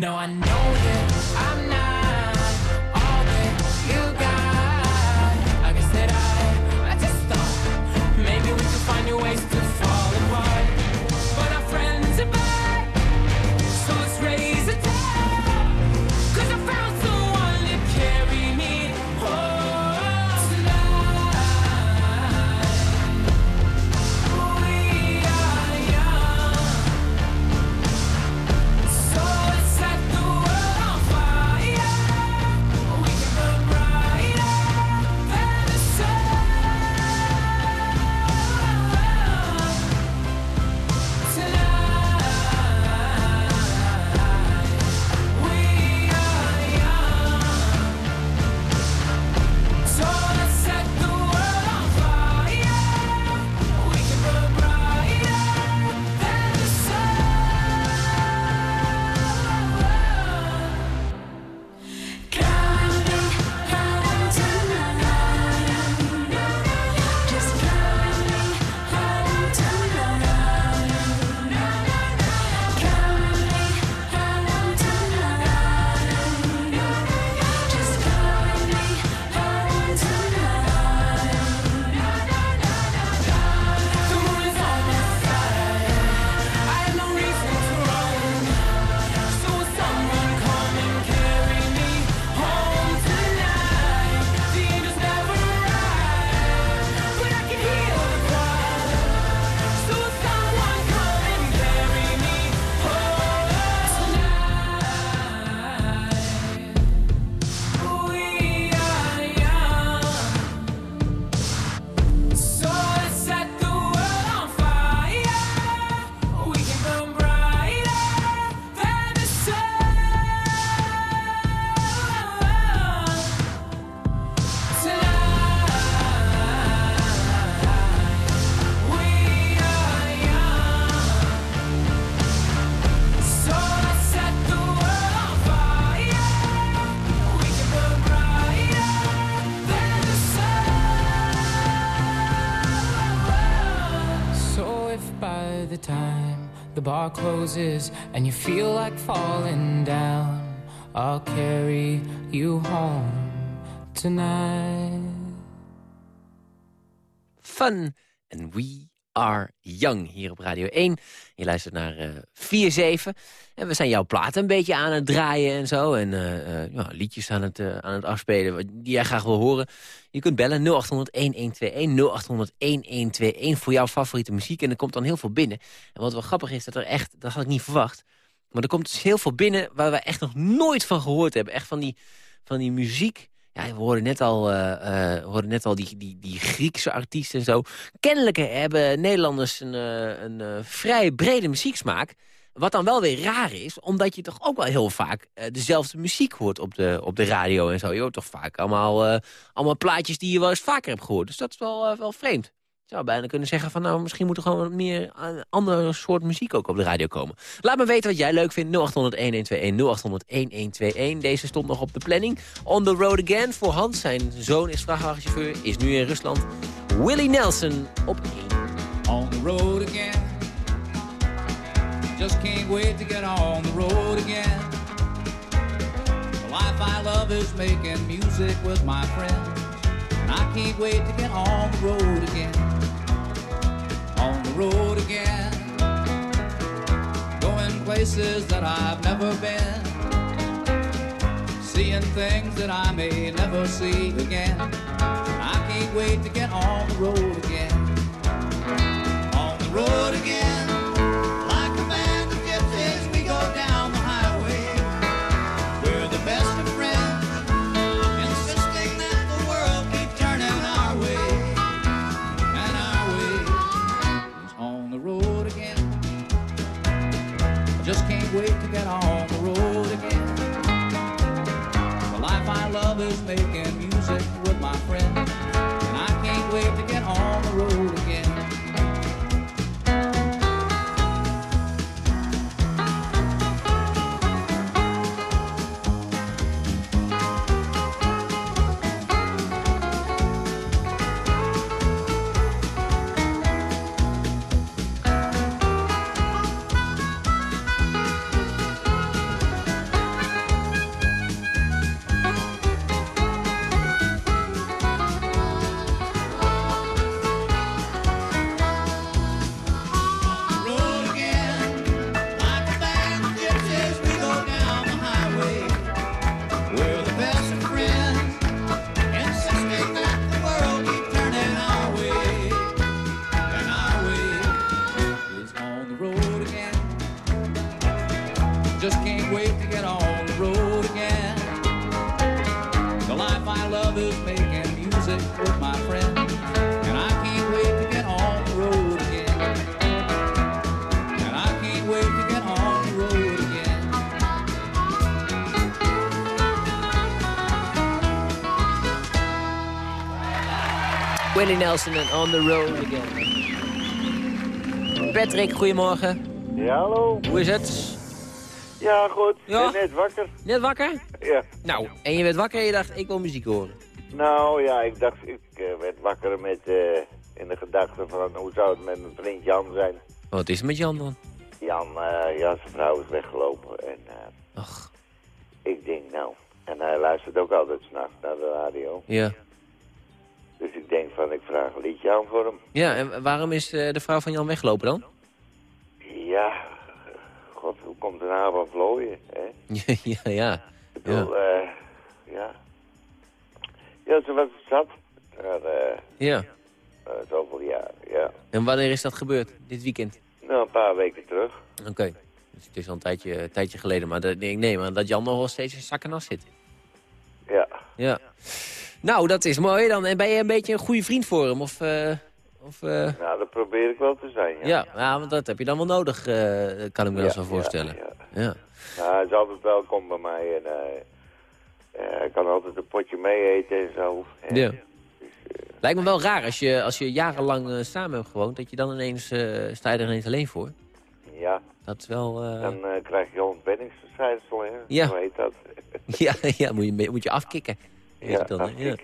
No, I know the bar closes and you feel like falling down, I'll carry you home tonight. Fun and We Are Young hier op Radio 1. Je luistert naar eh 4-7. En we zijn jouw platen een beetje aan het draaien en zo. En eh, eh, ja, liedjes aan het, aan het afspelen die jij graag wil horen. Je kunt bellen 0800-1121, 0800-1121 voor jouw favoriete muziek. En er komt dan heel veel binnen. En wat wel grappig is, dat er echt, dat had ik niet verwacht. Maar er komt dus heel veel binnen waar we echt nog nooit van gehoord hebben. Echt van die, van die muziek. Ja, we hoorden net al, we hoorden net al die, die, die Griekse artiesten en zo. Kennelijk hebben Nederlanders een, eh, een vrij brede muzieksmaak. Wat dan wel weer raar is, omdat je toch ook wel heel vaak dezelfde muziek hoort op de, op de radio en zo. Je hoort toch vaak allemaal, allemaal plaatjes die je wel eens vaker hebt gehoord. Dus dat is wel, wel vreemd. Zou bijna kunnen zeggen van nou, misschien moet er gewoon meer een andere soort muziek ook op de radio komen. Laat me weten wat jij leuk vindt. 0800-1121, 0800-1121. Deze stond nog op de planning. On the road again voor Hans. Zijn zoon is vrachtwagenchauffeur, is nu in Rusland. Willie Nelson op 1. on the road again. Just can't wait to get on the road again. The life I love is making music with my friends. And I can't wait to get on the road again. On the road again. Going places that I've never been. Seeing things that I may never see again. I can't wait to get on the road again Willie Nelson en On the Road Again. Patrick, goedemorgen. Ja, hallo. Hoe is het? Ja, goed. Ja? Ik ben net wakker. Net wakker? Ja. Nou, en je werd wakker en je dacht, ik wil muziek horen. Nou ja, ik dacht, ik eh, werd wakker met eh, in de gedachte van hoe zou het met mijn vriend Jan zijn. Wat is er met Jan dan? Jan, eh, ja, zijn vrouw is weggelopen en Ach. ik denk nou. En hij luistert ook altijd s'nachts naar de radio. Ja. Dus ik denk van, ik vraag een liedje aan voor hem. Ja, en waarom is eh, de vrouw van Jan weggelopen dan? Ja, god, hoe komt een haar van vlooien, hè? ja, ja. Ik bedoel, eh, ja. Ja, ze was zat. Maar, eh, Ja. eh, zoveel jaar, ja. En wanneer is dat gebeurd? Dit weekend? Nou, een paar weken terug. Oké. Dus het is al een tijdje, een tijdje geleden, maar dat, ik neem aan dat Jan nog wel steeds in zak en as zit. Ja. Ja. Nou, dat is mooi. Dan En ben je een beetje een goede vriend voor hem? Of, eh, of, eh, Nou, dat probeer ik wel te zijn, ja. ja. ja, want dat heb je dan wel nodig, eh, kan ik me wel Ja, zo ja, voorstellen. Ja. Nou, hij is altijd welkom bij mij en eh, eh, hij kan altijd een potje mee eten en zo. En, Ja. Lijkt me wel raar als je, als je jarenlang eh, samen hebt gewoond, dat je dan ineens, eh sta je er ineens alleen voor. Ja, Dat is wel... eh, dan eh, krijg je ontwenningsverschijnsel, hè? Ja. Hoe heet dat? ja, ja moet, je, moet je afkicken. Ja, dan, ja.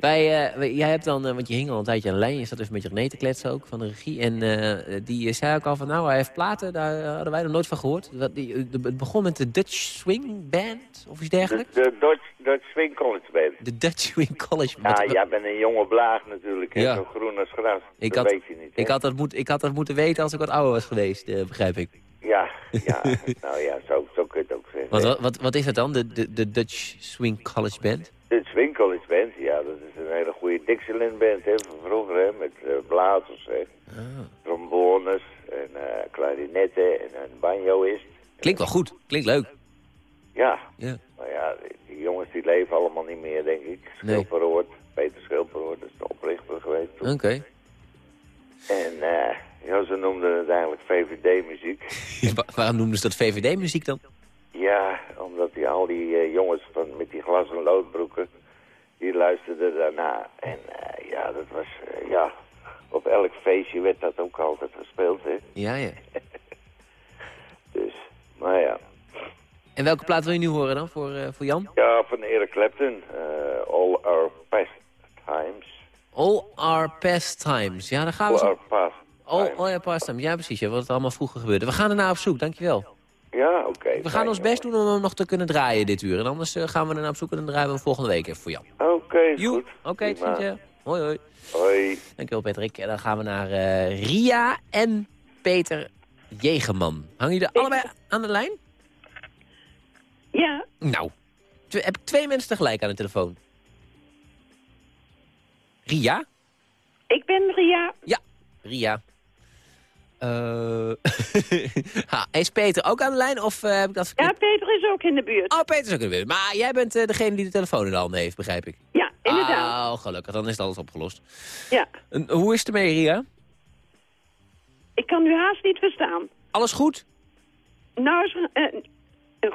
Wij, eh, jij hebt dan, eh, want je hing al een tijdje aan de lijn. Je zat even met René te kletsen ook van de regie. En eh, die zei ook al van, nou, hij heeft platen. Daar hadden wij nog nooit van gehoord. Dat, die, het begon met de Dutch Swing Band of iets dergelijks. De Dutch, Dutch Swing College Band. De Dutch Swing College Ja, Band. jij bent een jonge blaag natuurlijk, hè? Ja. zo groen als gras. Ik dat had, weet je niet. ik, had dat moet, ik had dat moeten weten als ik wat ouder was geweest, begrijp ik. Ja, ja, nou ja, zo, zo kun je het ook zeggen. Wat, wat, wat is het dan, de, de, de Dutch Swing College Band? De Swing College Band, ja, dat is een hele goede Dixieland band hè, van vroeger, hè, met eh, blazers, hè, trombones en eh klarinetten en een banjoist. Klinkt wel goed, klinkt leuk. Ja, Ja. maar ja, die, jongens die leven allemaal niet meer, denk ik. Nee. Schilperoort, Peter Schilperoort, dat is de oprichter geweest toen. Oké. En eh, ja, ze noemden het eigenlijk VVD-muziek. Wa- Waarom noemden ze dat VVD-muziek dan? Ja, omdat die, al die eh, jongens van, met die glas- en loodbroeken, die luisterden daarna. En eh, ja, dat was, eh, ja, op elk feestje werd dat ook altijd gespeeld, hè. Ja, ja. Dus, maar ja. En welke plaat wil je nu horen dan voor, voor Jan? Ja, van Eric Clapton, All Our Past Times. All Our Pastimes. Ja, daar gaan we All zo. Our Past. All, all Our Pastimes. Ja, precies. Ja, wat het allemaal vroeger gebeurde. We gaan ernaar op zoek, dankjewel. Ja, oké. We gaan ons best doen om hem nog te kunnen draaien dit uur. En anders eh, gaan we ernaar op zoek en dan draaien we hem volgende week even voor Jan. Oké, goed. Oké, je. Hoi, hoi. Hoi. Dankjewel, Patrick. En dan gaan we naar eh, Ria en Peter Jegeman. Hangen jullie allebei aan de lijn? Ja, Nou, heb ik twee mensen tegelijk aan de telefoon. Ria? ik ben Ria. Ja, Ria. Eh ha, is Peter ook aan de lijn of eh, heb ik dat verkeerd? Ja, Peter is ook in de buurt. Oh, Peter is ook in de buurt. Maar jij bent eh, degene die de telefoon in de handen heeft, begrijp ik. Ja, inderdaad. Oh, gelukkig. Dan is het alles opgelost. Ja, En, hoe is het ermee, Ria? ik kan u haast niet verstaan. Alles goed? Nou, is,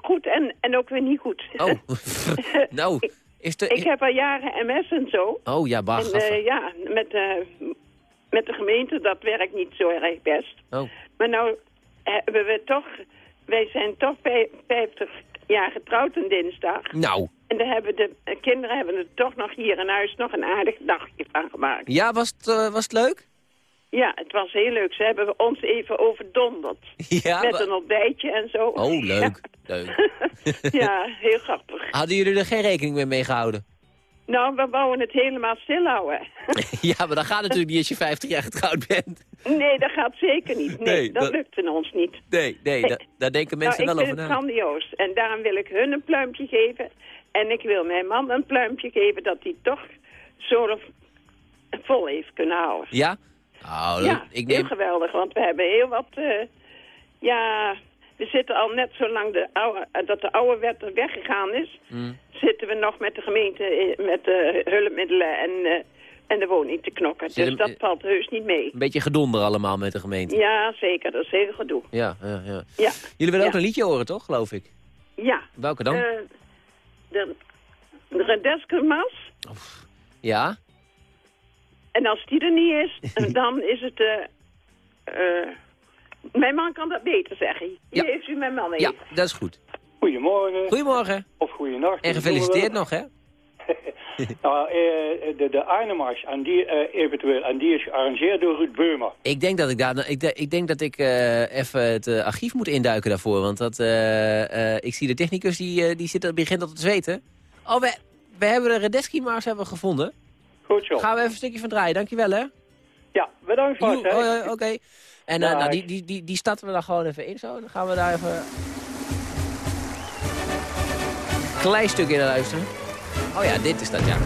goed en, en ook weer niet goed. Oh, nou, is de... ik heb al jaren MS en zo. Oh, ja, bah, en ja, met, met de gemeente, dat werkt niet zo erg best. Oh. Maar nou hebben we toch, wij zijn toch vij- 50 jaar getrouwd een dinsdag. Nou, En daar hebben de kinderen hebben er toch nog hier in huis nog een aardig dagje van gemaakt. ja, was het, eh, was het leuk? Ja, het was heel leuk. Ze hebben ons even overdonderd. Ja, Met een ontbijtje en zo. Oh, leuk. leuk. Ja, heel grappig. Hadden jullie er geen rekening mee mee gehouden? Nou, we wouden het helemaal stilhouden. ja, maar dat gaat natuurlijk niet als je 50 jaar getrouwd bent. Nee, dat gaat zeker niet. Nee, Nee, dat, dat- lukte ons niet. Nee, nee, da- daar denken mensen nou, wel ik over vind na. het grandioos. En daarom wil ik hun een pluimpje geven. En ik wil mijn man een pluimpje geven dat hij toch zo vol heeft kunnen houden. Ja? Oh, leuk. ja, ik heel geweldig. Want we hebben heel wat... eh, ja, we zitten al net zolang de oude, eh, dat de oude wet er weggegaan is... Mm. zitten we nog met de gemeente eh, met de hulpmiddelen en, eh, en de woning te knokken. Zit Dus hem- dat valt heus niet mee. Een beetje gedonder allemaal met de gemeente. Ja, zeker. Dat is heel gedoe. Ja, ja, ja. Ja. Jullie willen ook een liedje horen, toch, geloof ik? Ja. Welke dan? Eh, de de Redeske Mas. ja? En als die er niet is, dan is het... eh, mijn man kan dat beter zeggen. Hier heeft u mijn man even. Ja, dat is goed. Goedemorgen. Goedemorgen. Of goeienacht. En gefeliciteerd nog, hè? Nou, eh, de, de Arnhemmars, en die, eh, eventueel, en die is gearrangeerd door Ruud Beumer. Ik denk dat ik daar, ik, ik, denk dat ik eh, even het archief moet induiken daarvoor. Want dat, eh, eh, ik zie de technicus, die, die zit, begint al te zweten. Oh, we, we hebben de Redeski Mars hebben we gevonden. Goed zo. Gaan we even een stukje van draaien. Dankjewel, hè? Ja, bedankt hè. hoi, hoi, Oké. En eh, nou, die, die, die, die starten we dan gewoon even in zo. Dan gaan we daar even... Klein stukje naar luisteren. Oh ja, dit is dat, ja.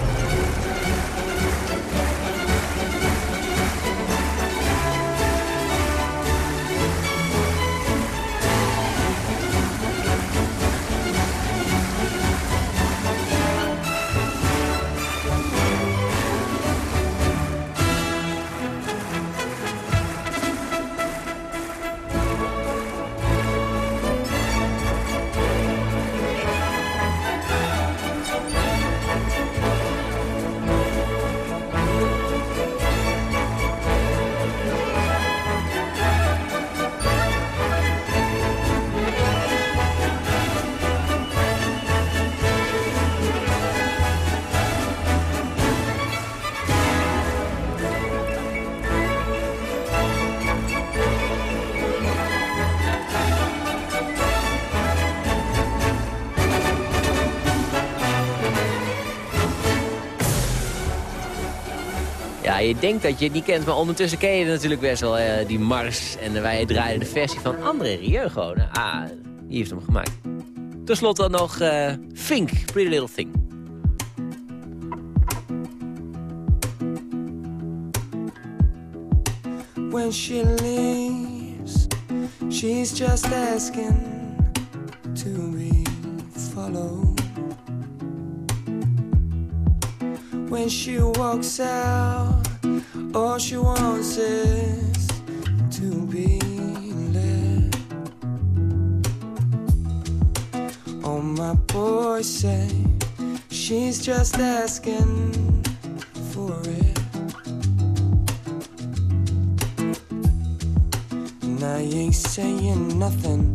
Je denkt dat je het niet kent, maar ondertussen ken je natuurlijk best wel eh, die Mars. En wij draaien de versie van André Rieu gewoon. Ah, die heeft hem gemaakt. Ten slotte dan nog eh, Fink, Pretty Little Thing. When she leaves, she's just asking to be followed. When she walks out, just asking for it. And I ain't saying nothing.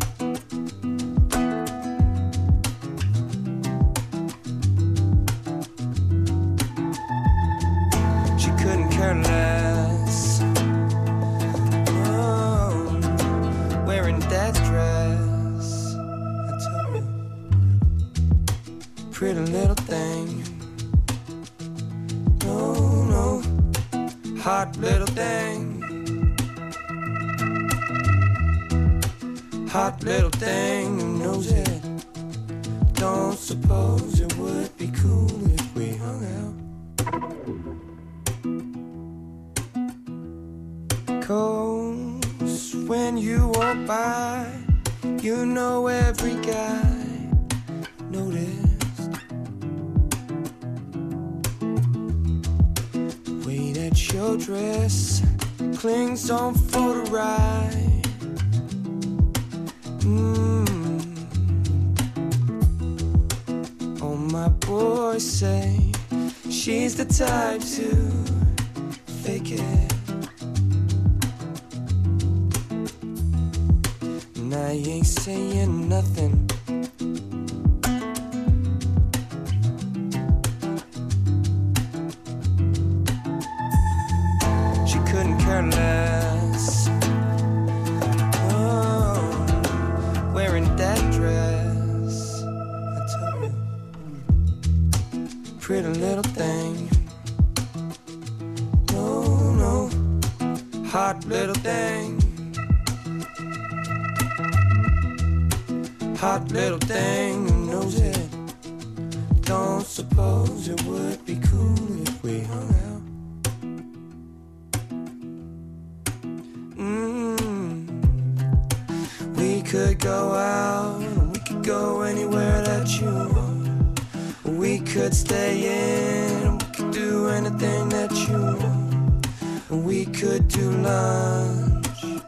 Could go out, we could go anywhere that you want. We could stay in, we could do anything that you want. We could do lunch in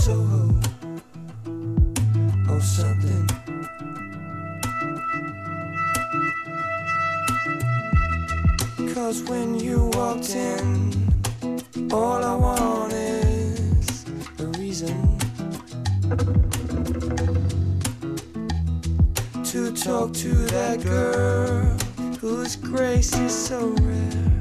Soho or oh, something. Cause when you walked in, all I want talk to that girl whose grace is so rare.